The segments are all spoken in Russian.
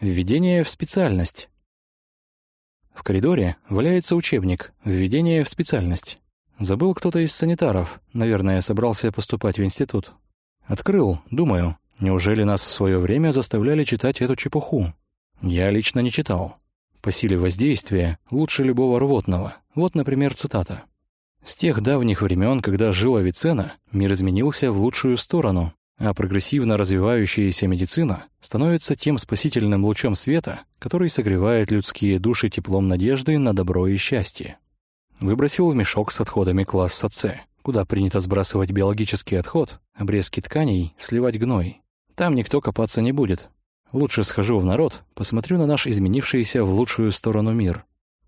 Введение в специальность. В коридоре валяется учебник «Введение в специальность». Забыл кто-то из санитаров, наверное, собрался поступать в институт. Открыл, думаю, неужели нас в свое время заставляли читать эту чепуху? Я лично не читал. По силе воздействия лучше любого рвотного. Вот, например, цитата. «С тех давних времен, когда жил Авиценна, мир изменился в лучшую сторону, а прогрессивно развивающаяся медицина становится тем спасительным лучом света, который согревает людские души теплом надежды на добро и счастье». Выбросил в мешок с отходами класса С, куда принято сбрасывать биологический отход, обрезки тканей, сливать гной. Там никто копаться не будет, Лучше схожу в народ, посмотрю на наш изменившийся в лучшую сторону мир.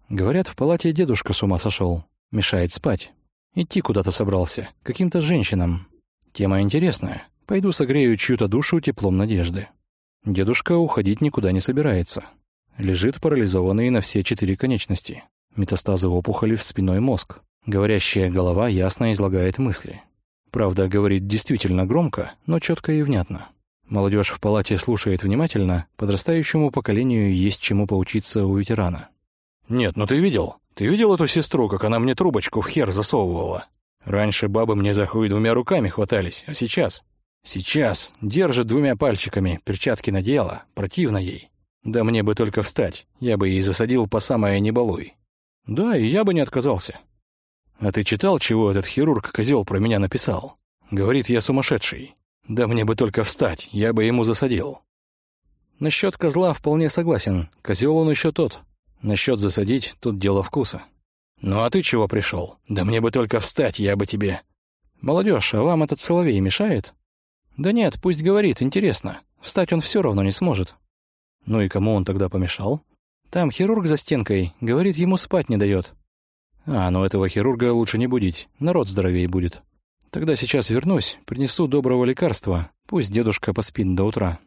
Говорят, в палате дедушка с ума сошел, мешает спать. Идти куда-то собрался, каким-то женщинам. Тема интересная. Пойду согрею чью-то душу теплом надежды. Дедушка уходить никуда не собирается. Лежит парализованный на все четыре конечности. Метастазы опухоли в спиной мозг. Говорящая голова ясно излагает мысли. Правда, говорит действительно громко, но четко и внятно. Молодежь в палате слушает внимательно, подрастающему поколению есть чему поучиться у ветерана. «Нет, ну ты видел? Ты видел эту сестру, как она мне трубочку в хер засовывала? Раньше бабы мне за хуй двумя руками хватались, а сейчас? Сейчас держит двумя пальчиками, перчатки надела, противно ей. Да мне бы только встать, я бы ей засадил по самое не балуй. Да, и я бы не отказался. А ты читал, чего этот хирург козел про меня написал? Говорит, я сумасшедший. Да мне бы только встать, я бы ему засадил. Насчет козла вполне согласен, козел он еще тот. Насчет засадить, тут дело вкуса. Ну а ты чего пришел? Да мне бы только встать, я бы тебе... Молодежь, а вам этот соловей мешает? Да нет, пусть говорит, интересно. Встать он все равно не сможет. Ну и кому он тогда помешал? Там хирург за стенкой, говорит, ему спать не дает. А, ну этого хирурга лучше не будить, народ здоровее будет. Тогда сейчас вернусь, принесу доброго лекарства, пусть дедушка поспит до утра.